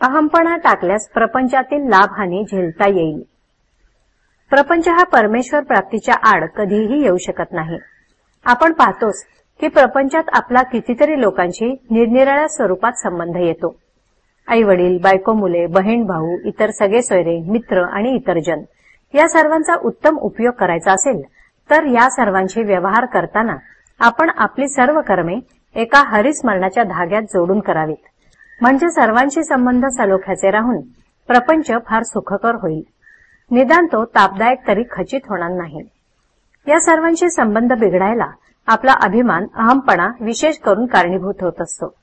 अहमपणा टाकल्यास प्रपंचातील लाभहानी झेलता येईल. प्रपंच हा परमेश्वर प्राप्तीच्या आड कधीही येऊ शकत नाही. आपण पाहतोच की प्रपंचात आपला कितीतरी लोकांशी निरनिराळ्या स्वरूपात संबंध येतो. आई वडील बायको मुले बहीण भाऊ इतर सगळे सोयरे मित्र आणि इतर जन या सर्वांचा उत्तम उपयोग करायचा असेल तर या सर्वांशी व्यवहार करताना आपण आपली सर्व कर्मे एका हरिस्मरणाच्या धाग्यात जोडून करावीत. म्हणजे सर्वांशी संबंध सलोख्याचे राहून प्रपंच फार सुखकर होईल. निदान तो तापदायक तरी खचित होणार नाही. या सर्वांशी संबंध बिघडायला आपला अभिमान अहमपणा विशेष करून कारणीभूत होत असतो.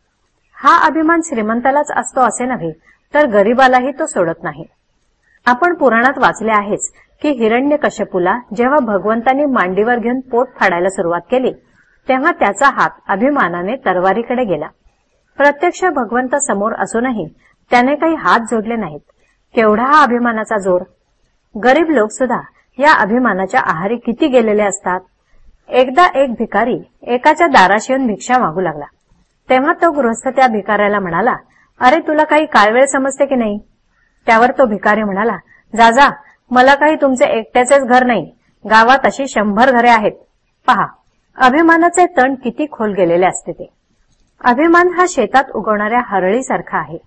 हा अभिमान श्रीमंतालाच असतो असे नव्हे तर गरीबालाही तो सोडत नाही. आपण पुराणात वाचले आहेच की हिरण्य कशपुला जेव्हा भगवंतांनी मांडीवर घेऊन पोट फाडायला सुरुवात केली तेव्हा त्याचा हात अभिमानाने तरवारीकडे गेला. प्रत्यक्ष भगवंत समोर असूनही त्याने काही हात जोडले नाहीत. केवढा हा अभिमानाचा जोर? गरीब लोक सुद्धा या अभिमानाच्या आहारी किती गेलेले असतात? एकदा एक भिकारी एकाच्या दाराशी येऊन भिक्षा मागू लागला. तेव्हा तो गृहस्थ त्या भिकाऱ्याला म्हणाला अरे तुला काही काळवेळ समजते की नाही? त्यावर तो भिकारी म्हणाला जा जा मला काही तुमचे एकट्याचेच घर नाही. गावात अशी शंभर घरे आहेत. पहा अभिमानाचे तण किती खोल गेलेले असते ते. अभिमान हा शेतात उगवणाऱ्या हरळीसारखा आहे.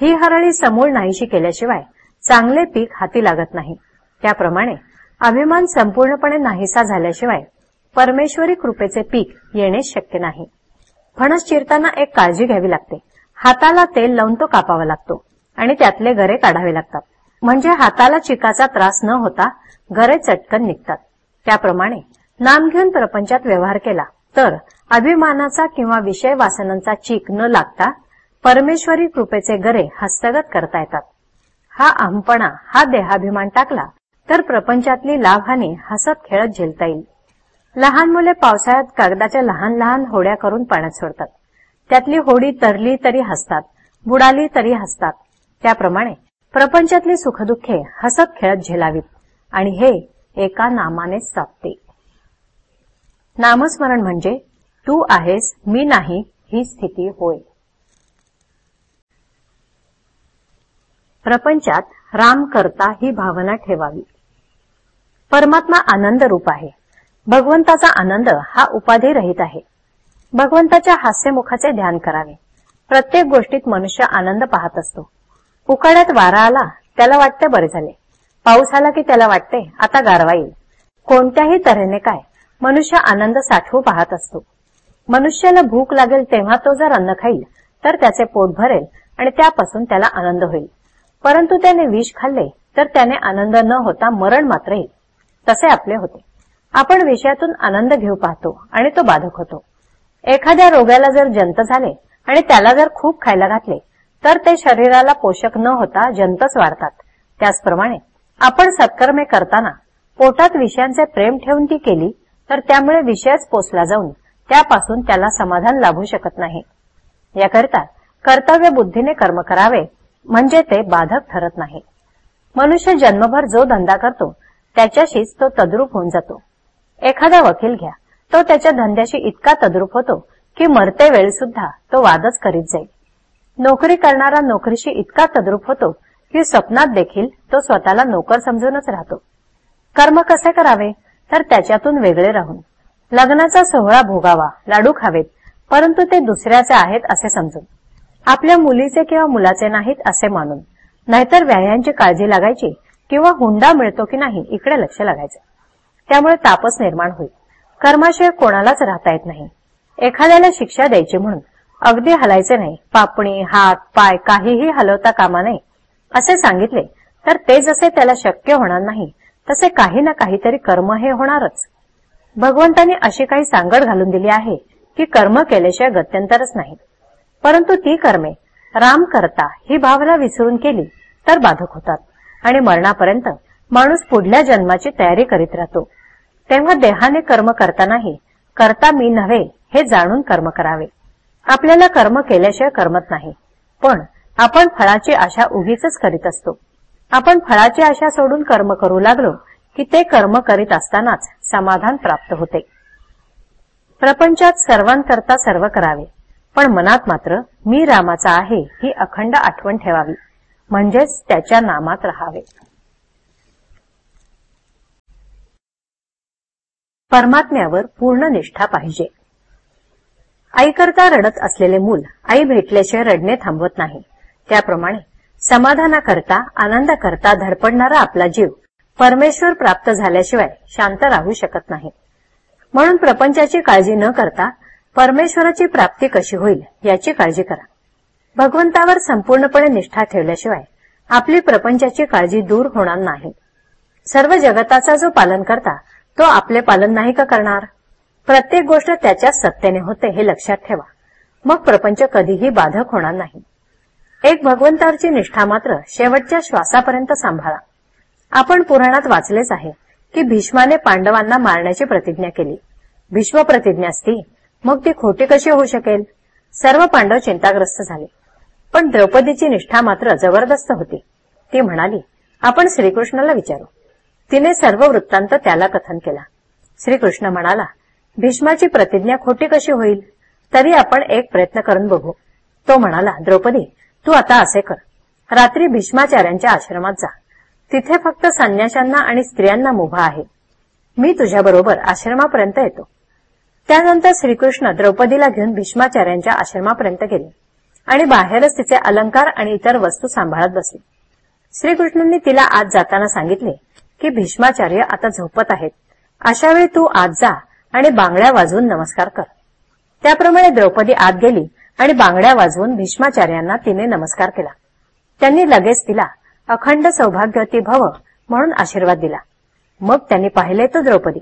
ही हरळी समूळ नाहीशी केल्याशिवाय चांगले पीक हाती लागत नाही. त्याप्रमाणे अभिमान संपूर्णपणे नाहीसा झाल्याशिवाय परमेश्वरी कृपेचे पीक येणे शक्य नाही. फणस चिरताना एक काळजी घ्यावी लागते. हाताला तेल लावून तो कापावा लागतो आणि त्यातले गरे काढावे लागतात. म्हणजे हाताला चिकाचा त्रास न होता गरे चटकन निघतात. त्याप्रमाणे नाम घेऊन प्रपंचात व्यवहार केला तर अभिमानाचा किंवा विषय वासनांचा चीक न लागता परमेश्वरी कृपेचे गरे हस्तगत करता येतात. हा अहमपणा हा देहाभिमान टाकला तर प्रपंचातली लाभहानी हसत खेळत झेलता येईल. लहान मुले पावसाळ्यात कागदाच्या लहान लहान होड्या करून पाण्यात सोडतात. त्यातली होडी तरली तरी हसतात बुडाली तरी हसतात. त्याप्रमाणे प्रपंचातली सुखदुःखे हसत खेळत झेलावीत आणि हे एका नामानेच साधते नामस्मरण म्हणजे तू आहेस मी नाही ही स्थिती होय. प्रपंचात राम करता ही भावना ठेवावी. परमात्मा आनंद रूप आहे. भगवंताचा आनंद हा उपाधी रहित आहे. भगवंताच्या हास्यमुखाचे ध्यान करावे. प्रत्येक गोष्टीत मनुष्य आनंद पाहत असतो. उकाड्यात वारा आला त्याला वाटते बरे झाले. पाऊस आला की त्याला वाटते आता गारवा येईल. कोणत्याही तऱ्हेने काय मनुष्य आनंद साठवू पाहत असतो. मनुष्याला भूक लागेल तेव्हा तो जर अन्न खाईल तर त्याचे पोट भरेल आणि त्यापासून त्याला आनंद होईल. परंतु त्याने विष खाल्ले तर त्याने आनंद न होता मरण मात्र येईल. तसे आपले होते. आपण विषयातून आनंद घेऊ पाहतो आणि तो बाधक होतो. एखाद्या रोग्याला जर जंत झाले आणि त्याला जर खूप खायला घातले तर ते शरीराला पोषक न होता जंतच वाढतात. त्याचप्रमाणे आपण सत्कर्मे करताना पोटात विषयांचे प्रेम ठेवून ती केली तर त्यामुळे विषयच पोचला जाऊन त्यापासून त्याला समाधान लाभू शकत नाही. याकरिता कर्तव्य बुद्धीने कर्म करावे म्हणजे ते बाधक ठरत नाही. मनुष्य जन्मभर जो धंदा करतो त्याच्याशीच तो तद्रूप होऊन जातो. एखादा वकील घ्या तो त्याच्या धंद्याशी इतका तद्रूप होतो की मरते वेळ सुद्धा तो वादच करीत जाईल. नोकरी करणारा नोकरीशी इतका तद्रूप होतो की स्वप्नात देखील तो स्वतःला नोकर समजूनच राहतो. कर्म कसे करावे? तर त्याच्यातून वेगळे राहून. लग्नाचा सोहळा भोगावा लाडू खावेत परंतु ते दुसऱ्याचे आहेत असे समजून. आपल्या मुलीचे किंवा मुलाचे नाहीत असे मानून. नाहीतर व्यायांची काळजी लागायची किंवा हुंडा मिळतो की नाही इकडे लक्ष लागायचं. त्यामुळे तापच निर्माण होईल. कर्माशिवाय कोणालाच राहता येत नाही. एखाद्याला शिक्षा द्यायची म्हणून अगदी हलायचे नाही. पापणी हात पाय काहीही हलवता कामा नये असे सांगितले तर ते जसे त्याला शक्य होणार नाही तसे काही ना काहीतरी कर्म हे होणारच. भगवंतांनी अशी काही सांगड घालून दिली आहे की कर्म केल्याशिवाय गत्यंतरच नाही. परंतु ती कर्मे राम करता ही भावना विसरून केली तर बाधक होतात आणि मरणापर्यंत माणूस पुढल्या जन्माची तयारी करीत राहतो. तेव्हा देहाने कर्म करतानाही करता मी नव्हे हे जाणून कर्म करावे. आपल्याला कर्म केल्याशिवाय करमत नाही पण आपण फळाची आशा उगीच करीत असतो. आपण फळाची आशा सोडून कर्म करू लागलो की ते कर्म करीत असतानाच समाधान प्राप्त होते. प्रपंचात सर्वांकरता सर्व करावे पण मनात मात्र मी रामाचा आहे ही अखंड आठवण ठेवावी म्हणजेच त्याच्या नामात राहावे. परमात्म्यावर पूर्ण निष्ठा पाहिजे. आईकरता रडत असलेले मूल आई भेटल्याशिवाय रडणे थांबवत नाही. त्याप्रमाणे समाधानाकरता आनंदाकरता धडपडणारा आपला जीव परमेश्वर प्राप्त झाल्याशिवाय शांत राहू शकत नाही. म्हणून प्रपंचाची काळजी न करता परमेश्वराची प्राप्ती कशी होईल याची काळजी करा. भगवंतावर संपूर्णपणे निष्ठा ठेवल्याशिवाय आपली प्रपंचाची काळजी दूर होणार नाही. सर्व जगताचा जो पालन करता तो आपले पालन नाही का करणार? प्रत्येक गोष्ट त्याच्या सत्तेने होते हे लक्षात ठेवा. मग प्रपंच कधीही बाधक होणार नाही. एक भगवंतावरची निष्ठा मात्र शेवटच्या श्वासापर्यंत सांभाळा. आपण पुराणात वाचलेच आहे की भीष्माने पांडवांना मारण्याची प्रतिज्ञा केली. भीष्म प्रतिज्ञा असती मग ती खोटी कशी होऊ शकेल? सर्व पांडव चिंताग्रस्त झाले. पण द्रौपदीची निष्ठा मात्र जबरदस्त होती. ती म्हणाली आपण श्रीकृष्णाला विचारू. तिने सर्व वृत्तांत त्याला कथन केला. श्रीकृष्ण म्हणाला भीष्माची प्रतिज्ञा खोटी कशी होईल? तरी आपण एक प्रयत्न करून बघू. तो म्हणाला द्रौपदी तू आता असे कर. रात्री भीष्माचार्यांच्या आश्रमात जा. तिथे फक्त संन्याशांना आणि स्त्रियांना मुभा आहे. मी तुझ्याबरोबर आश्रमापर्यंत येतो. त्यानंतर श्रीकृष्ण द्रौपदीला घेऊन भीष्माचार्यांच्या आश्रमापर्यंत गेले आणि बाहेरच तिचे अलंकार आणि इतर वस्तू सांभाळत बसले. श्रीकृष्णांनी तिला आज जाताना सांगितले की भीष्माचार्य आता झोपत आहेत. अशा वेळी तू आज जा आणि बांगड्या वाजवून नमस्कार कर. त्याप्रमाणे द्रौपदी आत गेली आणि बांगड्या वाजवून भीष्माचार्यांना तिने नमस्कार केला. त्यांनी लगेच तिला अखंड सौभाग्यवती भव म्हणून आशीर्वाद दिला. मग त्यांनी पाहिले तो द्रौपदी.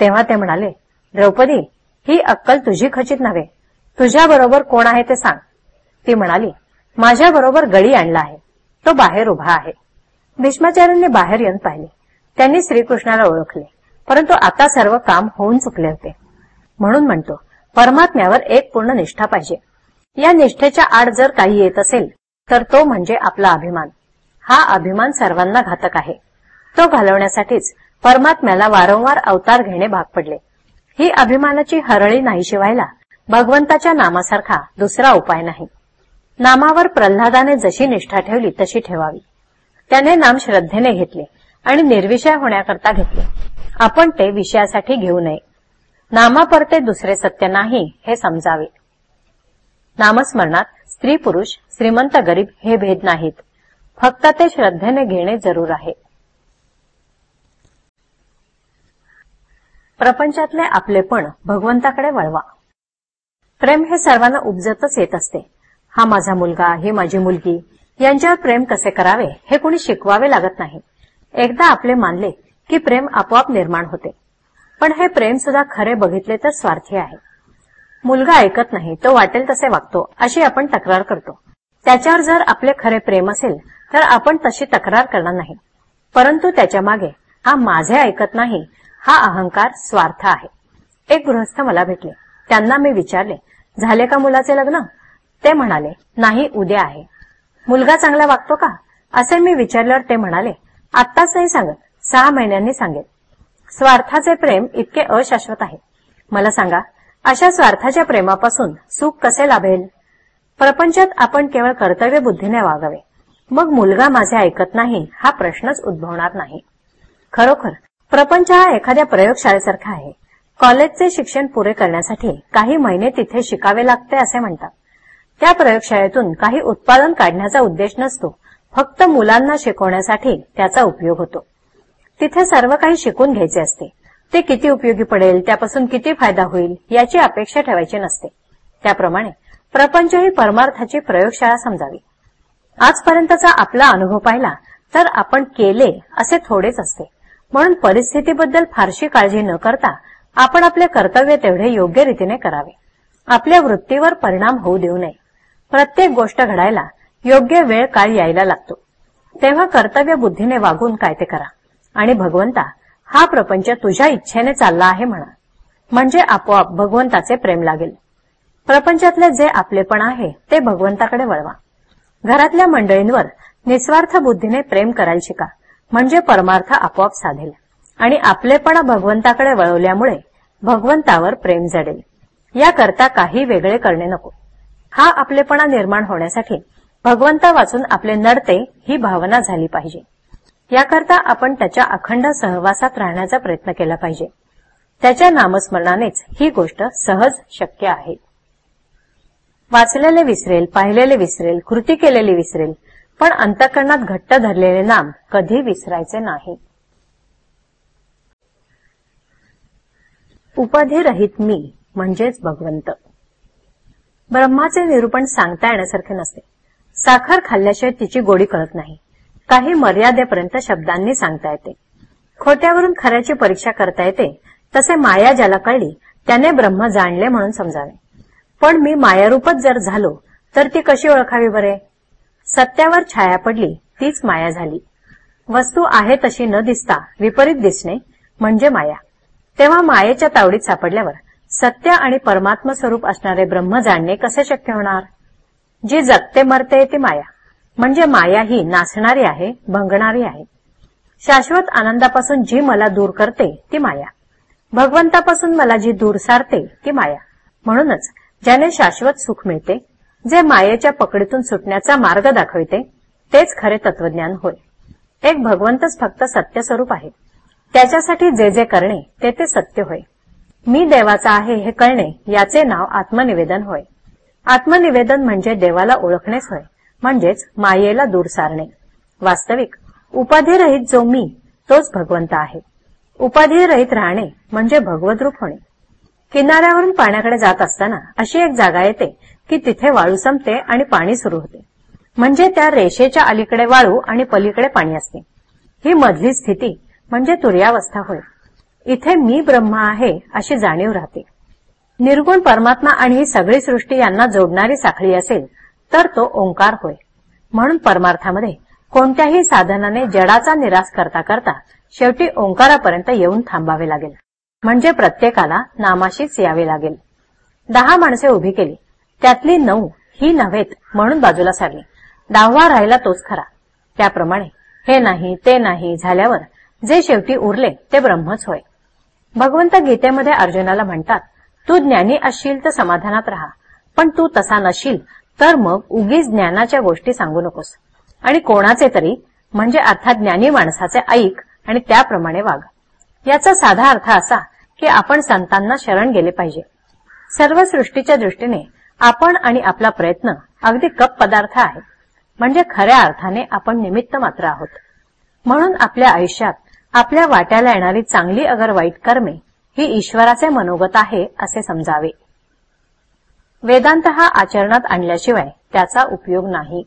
तेव्हा ते म्हणाले द्रौपदी ही अक्कल तुझी खचित नव्हे. तुझ्याबरोबर कोण आहे ते सांग. ती म्हणाली माझ्याबरोबर गळी आणला आहे. तो बाहेर उभा आहे. भीष्माचार्यांनी बाहेर येऊन पाहिले. त्यांनी श्रीकृष्णाला ओळखले परंतु आता सर्व काम होऊन चुकले होते. म्हणून म्हणतो परमात्म्यावर एक पूर्ण निष्ठा पाहिजे. या निष्ठेच्या आड जर काही येत असेल तर तो म्हणजे आपला अभिमान. हा अभिमान सर्वांना घातक आहे. तो घालवण्यासाठीच परमात्म्याला वारंवार अवतार घेणे भाग पडले. ही अभिमानाची हरळी नाहीशी व्हायला भगवंताच्या नामासारखा दुसरा उपाय नाही. नामावर प्रल्हादाने जशी निष्ठा ठेवली तशी ठेवावी. त्याने नाम श्रद्धेने घेतले आणि निर्विषय होण्याकरता घेतले. आपण ते विषयासाठी घेऊ नये. नामापरते दुसरे सत्य नाही हे समजावे. नामस्मरणात स्त्री पुरुष श्रीमंत गरीब हे भेद नाहीत. फक्त ते श्रद्धेने घेणे जरूर आहे. प्रपंचातले आपलेपण भगवंताकडे वळवा. प्रेम हे सर्वांना उपजतच येत असते. हा माझा मुलगा ही माझी मुलगी यांच्यावर प्रेम कसे करावे हे कुणी शिकवावे लागत नाही. एकदा आपले मानले की प्रेम आपोआप निर्माण होते. पण हे प्रेम सुद्धा खरे बघितले तर स्वार्थी आहे. मुलगा ऐकत नाही तो वाटेल तसे वागतो अशी आपण तक्रार करतो. त्याच्यावर जर आपले खरे प्रेम असेल तर आपण तशी तक्रार करणार नाही. परंतु त्याच्यामागे हा माझे ऐकत नाही हा अहंकार स्वार्थ आहे. एक गृहस्थ मला भेटले. त्यांना मी विचारले झाले का मुलाचे लग्न? ते म्हणाले नाही उद्या आहे. मुलगा चांगला वागतो का? असे मी विचारल्यावर ते म्हणाले आत्ताच नाही सांगत सहा महिन्यांनी सांगेल स्वार्थाचे प्रेम इतके अशाश्वत आहे. मला सांगा अशा स्वार्थाच्या प्रेमापासून सुख कसे लाभेल? प्रपंचात आपण केवळ कर्तव्य बुद्धीने वागावे. मग मुलगा माझे ऐकत नाही हा प्रश्नच उद्भवणार नाही. खरोखर प्रपंच हा एखाद्या प्रयोगशाळेसारखा आहे. कॉलेजचे शिक्षण पुरे करण्यासाठी काही महिने तिथे शिकावे लागते असे म्हणतात. त्या प्रयोगशाळेतून काही उत्पादन काढण्याचा उद्देश नसतो फक्त मुलांना शिकवण्यासाठी त्याचा उपयोग होतो. तिथे सर्व काही शिकून घ्यायचे असते. ते किती उपयोगी पडेल त्यापासून किती फायदा होईल याची अपेक्षा ठेवायची नसते. त्याप्रमाणे प्रपंच ही परमार्थाची प्रयोगशाळा समजावी. आजपर्यंतचा आपला अनुभव पाहिला तर आपण केले असे थोडेच असते. म्हणून परिस्थितीबद्दल फारशी काळजी न करता आपण आपले कर्तव्य तेवढे योग्य रीतीने करावे. आपल्या वृत्तीवर परिणाम होऊ देऊ नये. प्रत्येक गोष्ट घडायला योग्य वेळ काळ यायला लागतो. तेव्हा कर्तव्य बुद्धीने वागून काय ते करा. आणि भगवंता हा प्रपंच तुझ्या इच्छेने चालला आहे म्हणा. म्हणजे आपोआप भगवंताचे प्रेम लागेल. प्रपंचातले जे आपलेपण आहे ते भगवंताकडे वळवा. घरातल्या मंडळींवर निस्वार्थ बुद्धीने प्रेम करायला शिका. म्हणजे परमार्थ आपोआप साधेल. आणि आपलेपणा भगवंताकडे वळवल्यामुळे भगवंतावर प्रेम जडेल. याकरता काही वेगळे करणे नको. हा आपलेपणा निर्माण होण्यासाठी भगवंता वाचून आपले नडते ही भावना झाली पाहिजे. याकरता आपण त्याच्या अखंड सहवासात राहण्याचा प्रयत्न केला पाहिजे. त्याच्या नामस्मरणानेच ही गोष्ट सहज शक्य आहे. वाचलेले विसरेल पाहिलेले विसरेल कृती केलेली विसरेल पण अंतकरणात घट्ट धरलेले नाम कधी विसरायचे नाही. उपाधिरहित मी म्हणजेच भगवंत. ब्रह्माचे निरूपण सांगता येण्यासारखे नसते. साखर खाल्ल्याशिवाय तिची गोडी कळत नाही. काही मर्यादेपर्यंत शब्दांनी सांगता येते. खोट्यावरून खऱ्याची परीक्षा करता येते. तसे माया ज्याला कळली त्याने ब्रह्म जाणले म्हणून समजावे. पण मी मायारूपच जर झालो तर ती कशी ओळखावी बरे? सत्यावर छाया पडली तीच माया झाली. वस्तू आहे तशी न दिसता विपरीत दिसणे म्हणजे माया. तेव्हा मायेच्या तावडीत सापडल्यावर सत्य आणि परमात्म स्वरूप असणारे ब्रह्म जाणणे कसे शक्य होणार? जी जगते मरते ती माया. म्हणजे माया ही नाचणारी आहे भंगणारी आहे. शाश्वत आनंदापासून जी मला दूर करते ती माया. भगवंतापासून मला जी दूर सारते ती माया. म्हणूनच ज्याने शाश्वत सुख मिळते जे मायेच्या पकडीतून सुटण्याचा मार्ग दाखविते तेच खरे तत्वज्ञान होय. एक भगवंतच फक्त सत्य स्वरूप आहे. त्याच्यासाठी जे जे करणे ते ते सत्य होय. मी देवाचा आहे हे कळणे याचे नाव आत्मनिवेदन होय. आत्मनिवेदन म्हणजे देवाला ओळखणेच होय म्हणजेच मायेला दूर सारणे. वास्तविक उपाधिरहित जो मी तोच भगवंत आहे. उपाधिरहित राहणे म्हणजे भगवद्रूप होणे. किनाऱ्यावरून पाण्याकडे जात असताना अशी एक जागा येते की तिथे वाळू संपते आणि पाणी सुरू होते. म्हणजे त्या रेषेच्या अलीकडे वाळू आणि पलीकडे पाणी असते. ही मधली स्थिती म्हणजे तुर्यावस्था होय. इथे मी ब्रह्म आहे अशी जाणीव राहते. निर्गुण परमात्मा आणि ही सगळी सृष्टी यांना जोडणारी साखळी असेल तर तो ओंकार होय. म्हणून परमार्थामध्ये कोणत्याही साधनाने जडाचा निराश करता करता शेवटी ओंकारापर्यंत येऊन थांबावे लागेल. म्हणजे प्रत्येकाला नामाशीच यावे लागेल. दहा माणसे उभी केली. त्यातली नऊ ही नव्हेत म्हणून बाजूला सारली. दहावा राहिला तोच खरा. त्याप्रमाणे हे नाही ते नाही झाल्यावर जे शेवटी उरले ते ब्रह्मच होय. भगवंत गीतेमध्ये अर्जुनाला म्हणतात तू ज्ञानी असशील तर समाधानात राहा. पण तू तसा नशील तर मग उगीच ज्ञानाच्या गोष्टी सांगू नकोस. आणि कोणाचे तरी म्हणजे अर्थात ज्ञानी माणसाचे ऐक आणि त्याप्रमाणे वाग. याचा साधा अर्थ असा की आपण संतांना शरण गेले पाहिजे. सर्व सृष्टीच्या दृष्टीने आपण आणि आपला प्रयत्न अगदी कप पदार्थ आहे. म्हणजे खऱ्या अर्थाने आपण निमित्त मात्र आहोत. म्हणून आपल्या आयुष्यात आपल्या वाट्याला येणारी चांगली अगर वाईट कर्मे ही ईश्वराचे मनोगत आहे असे समजावे. वेदांत हा आचरणात आणल्याशिवाय त्याचा उपयोग नाही.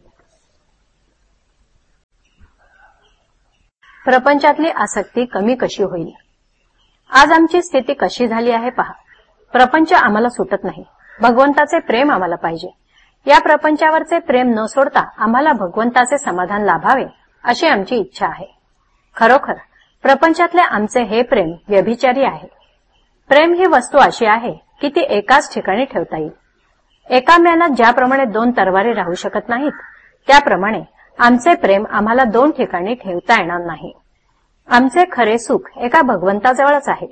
प्रपंचातली आसक्ती कमी कशी होईल? आज आमची स्थिती कशी झाली आहे पहा. प्रपंच आम्हाला सुटत नाही. भगवंताचे प्रेम आम्हाला पाहिजे. या प्रपंचावरचे प्रेम न सोडता आम्हाला भगवंताचे समाधान लाभावे अशी आमची इच्छा आहे. खरोखर प्रपंचातले आमचे हे प्रेम व्यभिचारी आहे. प्रेम ही वस्तू अशी आहे की ती एकाच ठिकाणी ठेवता येईल. एका म्यानात ज्याप्रमाणे दोन तरवारी राहू शकत नाहीत त्याप्रमाणे आमचे प्रेम आम्हाला दोन ठिकाणी ठेवता येणार नाही. आमचे खरे सुख एका भगवंताजवळच आहे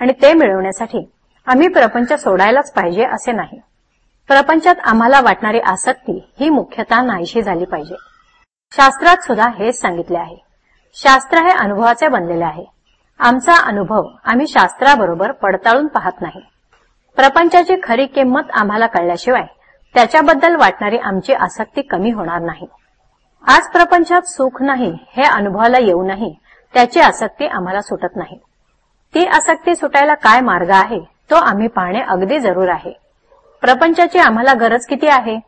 आणि ते मिळवण्यासाठी आम्ही प्रपंच सोडायलाच पाहिजे असे नाही. प्रपंचात आम्हाला वाटणारी आसक्ती ही मुख्यतः नाहीशी झाली पाहिजे. शास्त्रात सुद्धा हेच सांगितले आहे. शास्त्र हे अनुभवाचे बनलेले आहे. आमचा अनुभव आम्ही शास्त्राबरोबर पडताळून पाहत नाही. प्रपंचाची खरी किंमत आम्हाला कळल्याशिवाय त्याच्याबद्दल वाटणारी आमची आसक्ती कमी होणार नाही. आज प्रपंचात सुख नाही हे अनुभवाला येऊनही त्याची आसक्ती आम्हाला सुटत नाही. ती आसक्ती सुटायला काय मार्ग आहे तो आम्ही पाहणे अगदी जरूर आहे. प्रपंचाची आम्हाला गरज किती आहे?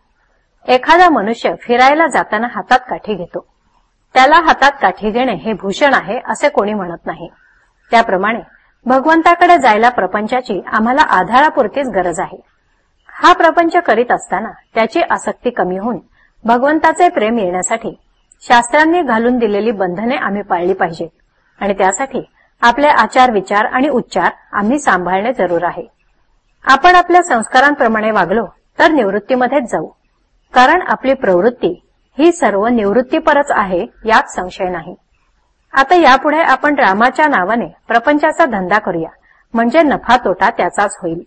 एखादा मनुष्य फिरायला जाताना हातात काठी घेतो. त्याला हातात काठी घेणे हे भूषण आहे असे कोणी म्हणत नाही. त्याप्रमाणे भगवंताकडे जायला प्रपंचाची आम्हाला आधारापुरतीच गरज आहे. हा प्रपंच करीत असताना त्याची आसक्ती कमी होऊन भगवंताचे प्रेम येण्यासाठी शास्त्रांनी घालून दिलेली बंधने आम्ही पाळली पाहिजेत. आणि त्यासाठी आपले आचार विचार आणि उच्चार आम्ही सांभाळणे जरूर आहे. आपण आपल्या संस्कारांप्रमाणे वागलो तर निवृत्तीमध्येच जाऊ. कारण आपली प्रवृत्ती ही सर्व निवृत्तीपरच आहे यात संशय नाही. आता यापुढे आपण रामाच्या नावाने प्रपंचाचा धंदा करूया. म्हणजे नफा तोटा त्याचाच होईल.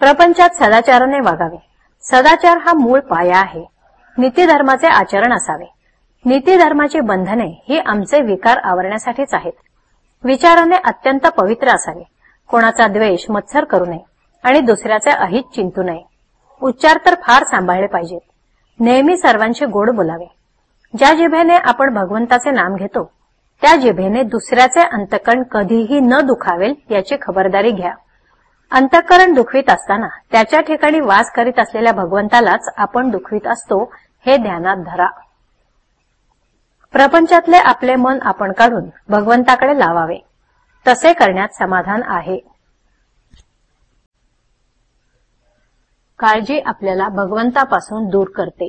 प्रपंचात सदाचाराने वागावे. सदाचार हा मूळ पाया आहे. नीतीधर्माचे आचरण असावे. नीतीधर्माची बंधने ही आमचे विकार आवरण्यासाठीच आहेत. विचाराने अत्यंत पवित्र असावे. कोणाचा द्वेष मत्सर करू नये आणि दुसऱ्याचे अहित चिंतू नये. उच्चार तर फार सांभाळले पाहिजेत. नेहमी सर्वांशी गोड बोलावे. ज्या जिभेने आपण भगवंताचे नाम घेतो त्या जिभेने दुसऱ्याचे अंतकरण कधीही न दुखावेल याची खबरदारी घ्या. अंतकरण दुखवीत असताना त्याच्या ठिकाणी वास करीत असलेल्या भगवंतालाच आपण दुखवीत असतो हे ध्यानात धरा. प्रपंचातले आपले मन आपण काढून भगवंताकडे लावावे. तसे करण्यात समाधान आहे. काळजी आपल्याला भगवंतापासून दूर करते.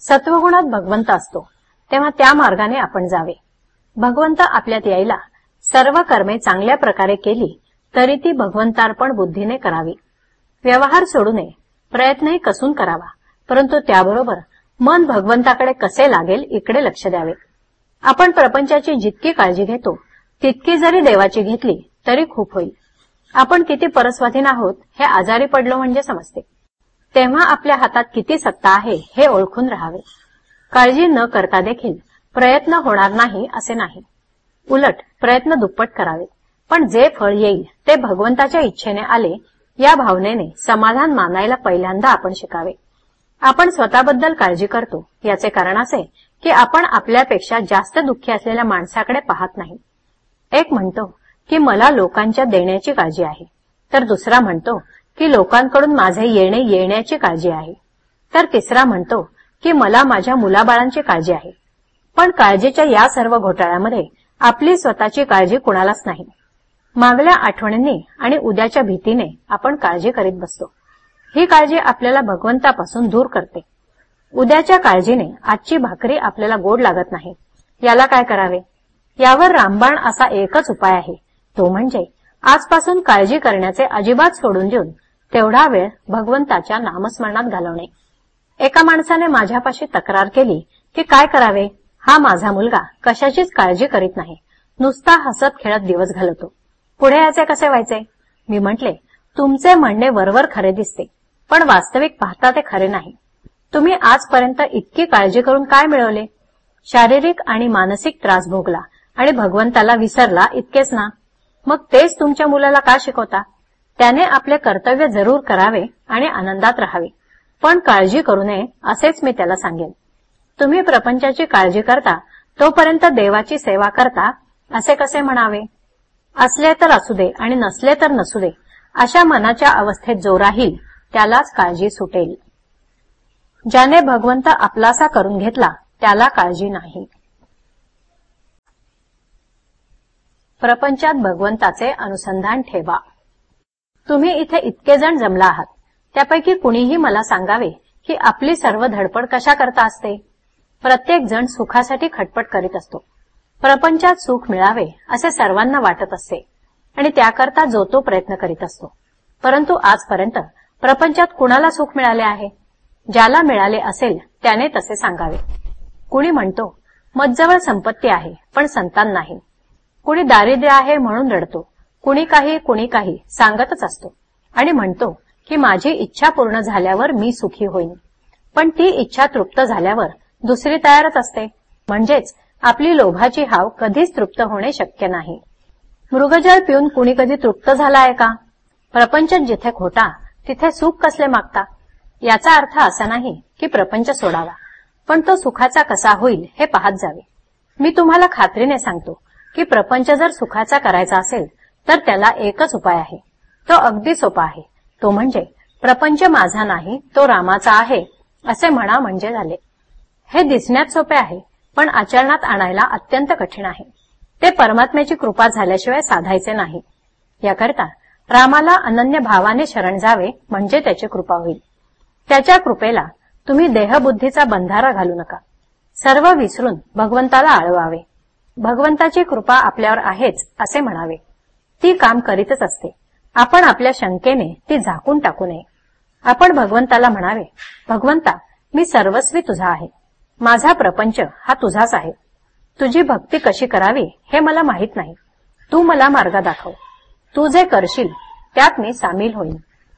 सत्वगुणात भगवंत असतो तेव्हा त्या मार्गाने आपण जावे. भगवंत आपल्यात यायला सर्व कर्मे चांगल्या प्रकारे केली तरी ती भगवंतार्पण बुद्धीने करावी. व्यवहार सोडू नये प्रयत्नही कसून करावा परंतु त्याबरोबर मन भगवंताकडे कसे लागेल इकडे लक्ष द्यावे. आपण प्रपंचाची जितकी काळजी घेतो तितकी जरी देवाची घेतली तरी खूप होईल. आपण किती परस्वाधीन आहोत हे आजारी पडलो म्हणजे समजते. तेव्हा आपल्या हातात किती सत्ता आहे हे ओळखून राहावे. काळजी न करता देखील प्रयत्न होणार नाही असे नाही. उलट प्रयत्न दुप्पट करावे. पण जे फळ येईल ते भगवंताच्या इच्छेने आले या भावनेने समाधान मानायला पहिल्यांदा आपण शिकावे. आपण स्वतःबद्दल काळजी करतो. याचे कारण असे की आपण आपल्यापेक्षा जास्त दुःखी असलेल्या माणसाकडे पाहत नाही. एक म्हणतो की मला लोकांच्या देण्याची काळजी आहे. तर दुसरा म्हणतो की लोकांकडून माझे येणे येण्याची काळजी आहे. तर तिसरा म्हणतो की मला माझ्या मुलाबाळांची काळजी आहे. पण काळजीच्या या सर्व घोटाळ्यामध्ये आपली स्वतःची काळजी कुणालाच नाही. मागल्या आठवणींनी आणि उद्याच्या भीतीने आपण काळजी करीत बसतो. ही काळजी आपल्याला भगवंतापासून दूर करते. उद्याच्या काळजीने आजची भाकरी आपल्याला गोड लागत नाही. याला काय करावे? यावर रामबाण असा एकच उपाय आहे. तो म्हणजे आजपासून काळजी करण्याचे अजिबात सोडून देऊन तेवढा वेळ भगवंताच्या नामस्मरणात घालवणे. एका माणसाने माझ्यापाशी तक्रार केली की काय करावे? हा माझा मुलगा कशाचीच काळजी करीत नाही. नुसता हसत खेळत दिवस घालवतो. पुढे याचे कसे व्हायचे? मी म्हटले तुमचे म्हणणे वरवर खरे दिसते. पण वास्तविक पाहता ते खरे नाही. तुम्ही आजपर्यंत इतकी काळजी करून काय मिळवले? शारीरिक आणि मानसिक त्रास भोगला आणि भगवंताला विसरला इतकेच ना? मग तेच तुमच्या मुलाला का शिकवता? त्याने आपले कर्तव्य जरूर करावे आणि आनंदात राहावे. पण काळजी करू नये असेच मी त्याला सांगेन. तुम्ही प्रपंचाची काळजी करता तोपर्यंत देवाची सेवा करता असे कसे म्हणावे? असले तर असू दे आणि नसले तर नसू दे. अशा मनाच्या अवस्थेत जो राहील त्यालाच काळजी सुटेल. ज्याने भगवंत आपलासा करून घेतला त्याला काळजी नाही. प्रपंचात भगवंताचे अनुसंधान ठेवा. तुम्ही इथे इतके जण जमला आहात. त्यापैकी कुणीही मला सांगावे की आपली सर्व धडपड कशा करता असते? प्रत्येक जण सुखासाठी खटपट करीत असतो. प्रपंचात सुख मिळावे असे सर्वांना वाटत असते. आणि त्याकरता जो तो प्रयत्न करीत असतो. परंतु आजपर्यंत प्रपंचात कुणाला सुख मिळाले आहे? ज्याला मिळाले असेल त्याने तसे सांगावे. कुणी म्हणतो मजजवळ संपत्ती आहे पण संतान नाही. कुणी दारिद्र्य आहे म्हणून रडतो. कुणी काही कुणी काही सांगतच असतो. आणि म्हणतो की माझी इच्छा पूर्ण झाल्यावर मी सुखी होईन. पण ती इच्छा तृप्त झाल्यावर दुसरी तयारच असते. म्हणजेच आपली लोभाची हाव कधीच तृप्त होणे शक्य नाही. मृगजळ पिऊन कुणी कधी तृप्त झाला आहे का? प्रपंच जिथे खोटा तिथे सुख कसले मागता? याचा अर्थ असा नाही की प्रपंच सोडावा. पण तो सुखाचा कसा होईल हे पाहत जावे. मी तुम्हाला खात्रीने सांगतो की प्रपंच जर सुखाचा करायचा असेल तर त्याला एकच उपाय आहे. तो अगदी सोपा आहे. तो म्हणजे प्रपंच माझा नाही तो रामाचा आहे असे म्हणा म्हणजे झाले. हे दिसण्यात सोपे आहे पण आचरणात आणायला अत्यंत कठीण आहे. ते परमात्म्याची कृपा झाल्याशिवाय साधायचे नाही. याकरता रामाला अनन्य भावाने शरण जावे म्हणजे त्याची कृपा होईल. त्याच्या कृपेला तुम्ही देहबुद्धीचा बंधारा घालू नका. सर्व विसरून भगवंताला आळवावे. भगवंताची कृपा आपल्यावर आहेच असे म्हणावे. ती काम करीतच असते. आपण आपल्या शंकेने ती झाकून टाकू नये. आपण भगवंताला म्हणावे भगवंता मी सर्वस्वी तुझा आहे. माझा प्रपंच हा तुझाच आहे. तुझी भक्ती कशी करावी हे मला माहीत नाही. तू मला मार्ग दाखव. तू जे करशील त्यात मी सामील होईन.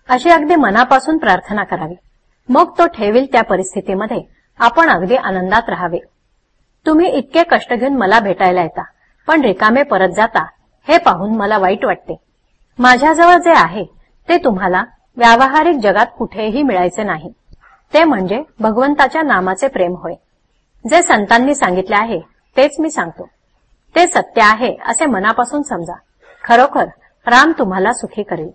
अशी अगदी मनापासून प्रार्थना करावी. मग तो ठेवील त्या परिस्थितीमध्ये. आपण अगदी आनंदात राहावे. तुम्ही इतके कष्ट घेऊन मला भेटायला येता पण रिकामे परत जाता हे पाहून मला वाईट वाटते. माझ्याजवळ जे आहे ते तुम्हाला व्यावहारिक जगात कुठेही मिळायचे नाही. ते म्हणजे भगवंताच्या नामाचे प्रेम होय. जे संतांनी सांगितले आहे तेच मी सांगतो. ते सत्य आहे असे मनापासून समजा. खरोखर राम तुम्हाला सुखी करेल.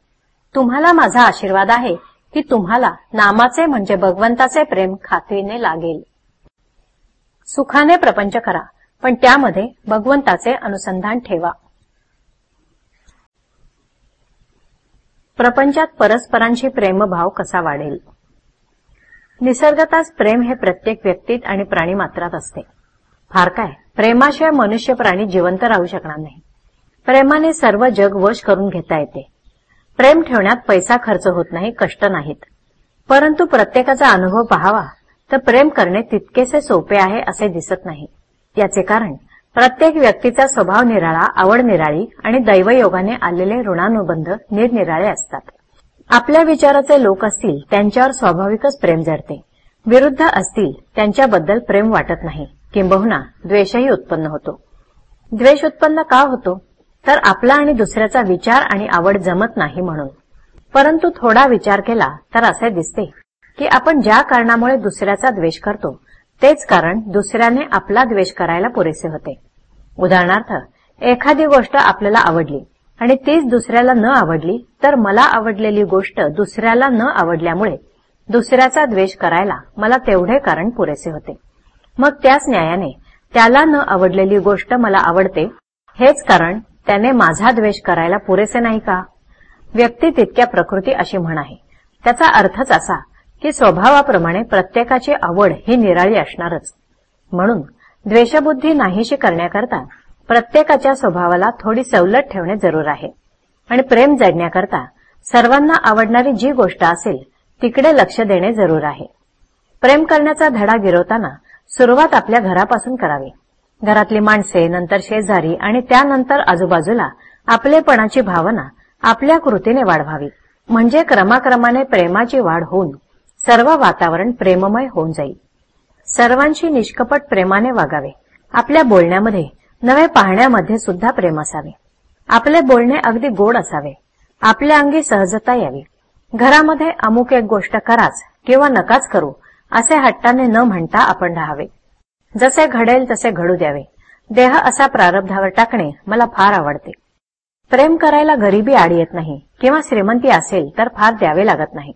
तुम्हाला माझा आशीर्वाद आहे की तुम्हाला नामाचे म्हणजे भगवंताचे प्रेम खात्रीने लागेल. सुखाने प्रपंच करा पण त्यामध्ये भगवंताचे अनुसंधान ठेवा. प्रपंचात परस्परांशी प्रेमभाव कसा वाढेल? निसर्गताच प्रेम हे प्रत्येक व्यक्तीत आणि प्राणी मात्रात असते. फार काय प्रेमाशिवाय मनुष्य प्राणी जिवंत राहू शकणार नाही. प्रेमाने सर्व जग वश करून घेता येते. प्रेम ठेवण्यात पैसा खर्च होत नाही कष्ट नाहीत. परंतु प्रत्येकाचा अनुभव पहावा तर प्रेम करणे तितकेसे सोपे आहे असे दिसत नाही. याचे कारण प्रत्येक व्यक्तीचा स्वभाव निराळा आवड निराळी आणि दैवयोगाने आलेले ऋणानुबंध निरनिराळे असतात. आपल्या विचाराचे लोक असतील त्यांच्यावर स्वाभाविकच प्रेम जडते. विरुद्ध असतील त्यांच्याबद्दल प्रेम वाटत नाही. किंबहुना द्वेषही उत्पन्न होतो. द्वेष उत्पन्न का होतो? तर आपला आणि दुसऱ्याचा विचार आणि आवड जमत नाही म्हणून. परंतु थोडा विचार केला तर असे दिसते की आपण ज्या कारणामुळे दुसऱ्याचा द्वेष करतो तेच कारण दुसऱ्याने आपला द्वेष करायला पुरेसे होते. उदाहरणार्थ एखादी गोष्ट आपल्याला आवडली आणि तीच दुसऱ्याला न आवडली तर मला आवडलेली गोष्ट दुसऱ्याला न आवडल्यामुळे दुसऱ्याचा द्वेष करायला मला तेवढे कारण पुरेसे होते. मग त्याच न्यायाने त्याला न आवडलेली गोष्ट मला आवडते हेच कारण त्याने माझा द्वेष करायला पुरेसे नाही का? व्यक्ती तितक्या प्रकृती अशी म्हण आहे. त्याचा अर्थच असा की स्वभावाप्रमाणे प्रत्येकाची आवड ही निराळी असणारच. म्हणून द्वेषबुद्धी नाहीशी करण्याकरता प्रत्येकाच्या स्वभावाला थोडी सवलत ठेवणे जरूर आहे. आणि प्रेम जडण्याकरता सर्वांना आवडणारी जी गोष्ट असेल तिकडे लक्ष देणे जरूर आहे. प्रेम करण्याचा धडा गिरवताना सुरुवात आपल्या घरापासून करावी. घरातली माणसे नंतर शेजारी आणि त्यानंतर आजूबाजूला आपलेपणाची भावना आपल्या कृतीने वाढवावी. म्हणजे क्रमाक्रमाने प्रेमाची वाढ होऊन सर्व वातावरण प्रेममय होऊन जाईल. सर्वांशी निष्कपट प्रेमाने वागावे. आपल्या बोलण्यामध्ये नवे पाहण्यामध्ये सुद्धा प्रेम असावे. आपले बोलणे अगदी गोड असावे. आपल्या अंगी सहजता यावी. घरामध्ये अमुक एक गोष्ट कराच किंवा नकाच करू असे हट्टाने न म्हणता आपण राहावे. जसे घडेल तसे घडू द्यावे. देह असा प्रारब्धावर टाकणे मला फार आवडते. प्रेम करायला गरिबी आड येत नाही किंवा श्रीमंती असेल तर फार द्यावे लागत नाही.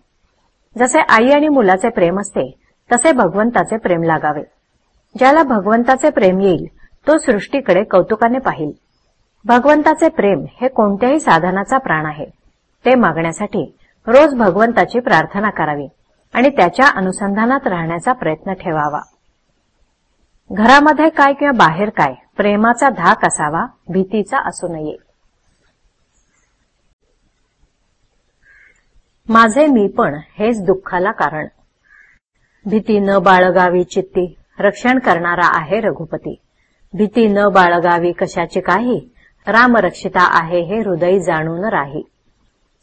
जसे आई आणि मुलाचे प्रेम असते तसे भगवंताचे प्रेम लागावे. ज्याला भगवंताचे प्रेम येईल तो सृष्टीकडे कौतुकाने पाहिल. भगवंताचे प्रेम हे कोणत्याही साधनाचा प्राण आहे. ते मागण्यासाठी रोज भगवंताची प्रार्थना करावी आणि त्याच्या अनुसंधानात राहण्याचा प्रयत्न ठेवावा. घरामध्ये काय किंवा बाहेर काय प्रेमाचा धाक असावा भीतीचा असू नये. माझे मी पण हेच दुःखाला कारण. भीती न बाळगावी चित्ती रक्षण करणारा आहे रघुपती. भीती न बाळगावी कशाची काही राम रक्षिता आहे हे हृदय जाणून राही.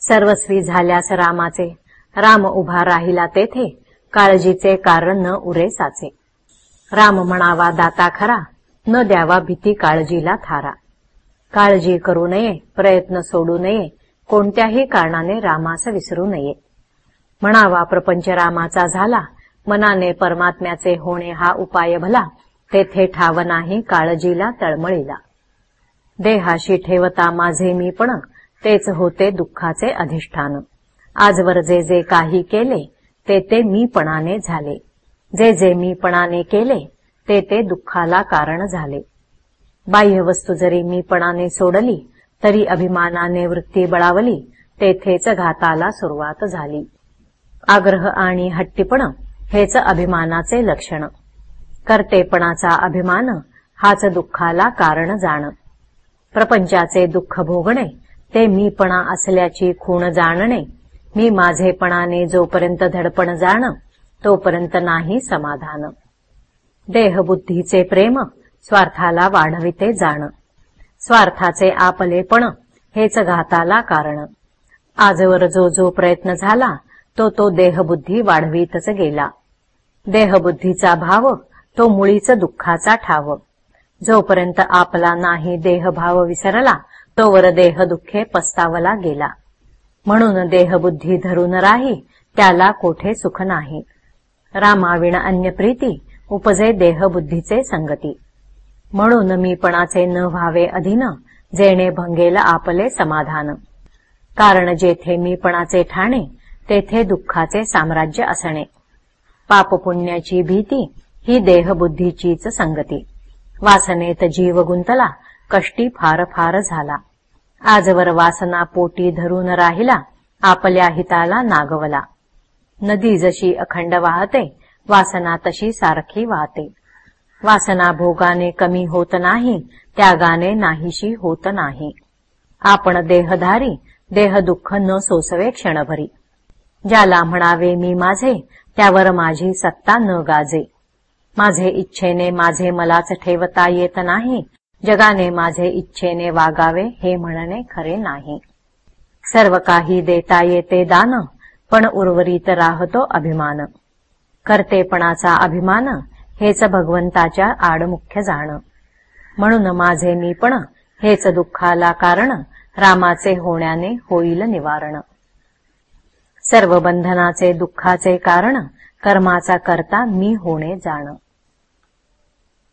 सर्वस्वी झाल्यास रामाचे राम उभा राहिला तेथे काळजीचे कारण न उरे साचे. राम म्हणावा दाता खरा. न द्यावा भीती काळजीला थारा. काळजी करू नये प्रयत्न सोडू नये. कोणत्याही कारणाने रामास विसरू नये. म्हणावा प्रपंच रामाचा झाला. मनाने परमात्म्याचे होणे हा उपाय भला. तेथे ठाव नाही काळजीला तळमळीला. देहाशी ठेवता माझे मी पण. तेच होते दुःखाचे अधिष्ठान. आजवर जे जे काही केले ते ते मीपणाने झाले. जे जे मीपणाने केले ते ते दुःखाला कारण झाले. बाह्यवस्तू जरी मीपणाने सोडली तरी अभिमानाने वृत्ती बळावली तेथेच घाताला सुरुवात झाली. आग्रह आणि हट्टीपण हेच अभिमानाचे लक्षण. कर्तेपणाचा अभिमान हाच दुःखाला कारण जाण. प्रपंचाचे दुःख भोगणे ते मीपणा असल्याची खूण जाणणे मी माझेपणाने जोपर्यंत धडपण जाणं तोपर्यंत नाही समाधान. देहबुद्धीचे प्रेम स्वार्थाला वाढविते जाण. स्वार्थाचे आपलेपण हेच घाताला कारण. आजवर जो जो प्रयत्न झाला तो तो देहबुद्धी वाढवीतच गेला. देहबुद्धीचा भाव तो मुळीच दुःखाचा ठाव. जोपर्यंत आपला नाही देहभाव विसरला तोवर देह दुःखे पस्तावला गेला. म्हणून देहबुद्धी धरून राही त्याला कोठे सुख नाही. रामाविण अन्य प्रीती उपजे देहबुद्धीचे संगती. म्हणून मीपणाचे न व्हावे अधीन जेणे भंगेल आपले समाधान. कारण जेथे मीपणाचे ठाणे तेथे दुःखाचे साम्राज्य असणे. पापपुण्याची भीती ही देहबुद्धीचीच संगती. वासनेत जीव गुंतला कष्टी फार फार झाला. आजवर वासना पोटी धरून राहिला आपल्या हिताला नागवला. नदी जशी अखंड वाहते वासना तशी सारखी वाहते. वासना भोगाने कमी होत नाही त्यागाने नाहीशी होत नाही. आपण देहधारी देह दुःख न सोसवे क्षणभरी. ज्याला म्हणावे मी माझे त्यावर माझी सत्ता न गाजे. माझे इच्छेने माझे मलाच ठेवता येत नाही जगाने माझे इच्छेने वागावे हे म्हणणे खरे नाही. सर्व काही देता येते दान पण उर्वरित राहतो अभिमान. कर्तेपणाचा अभिमान हेच भगवंताच्या आड मुख्य जाण. म्हणून माझे मीपण हेच दुःखाला कारण रामाचे होण्याने होईल निवारण. सर्व बंधनाचे दुःखाचे कारण कर्माचा करता मी होणे जाण.